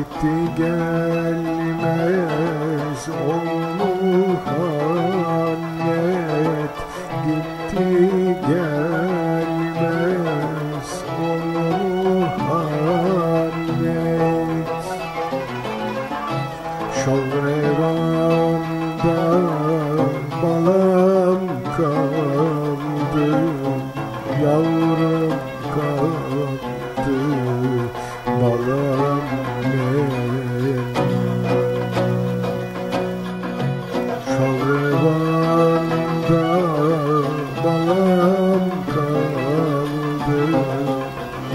Gitti gelmez. O muhannet Gitti gelmez. O muhannet Şovrevanda balam kaldı. Yavrum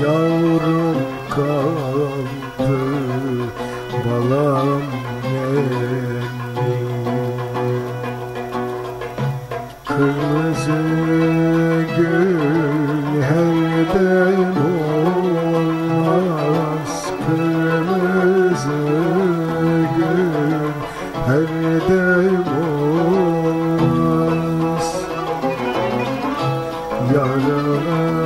Yavrum kaldı balam benim. Kırmızı gül her dem olmaz. Kırmızı gül her dem olmaz. Yaralara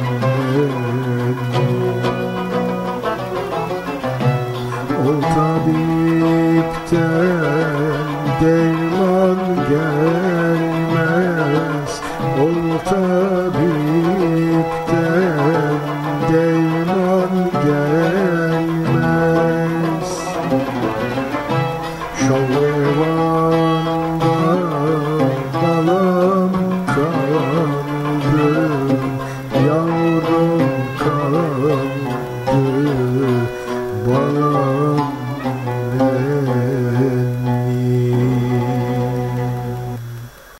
gel Derman gelmez. Ol tabipten Derman gelmez. Şolevanda Balam kandı Yavrum kandı Balam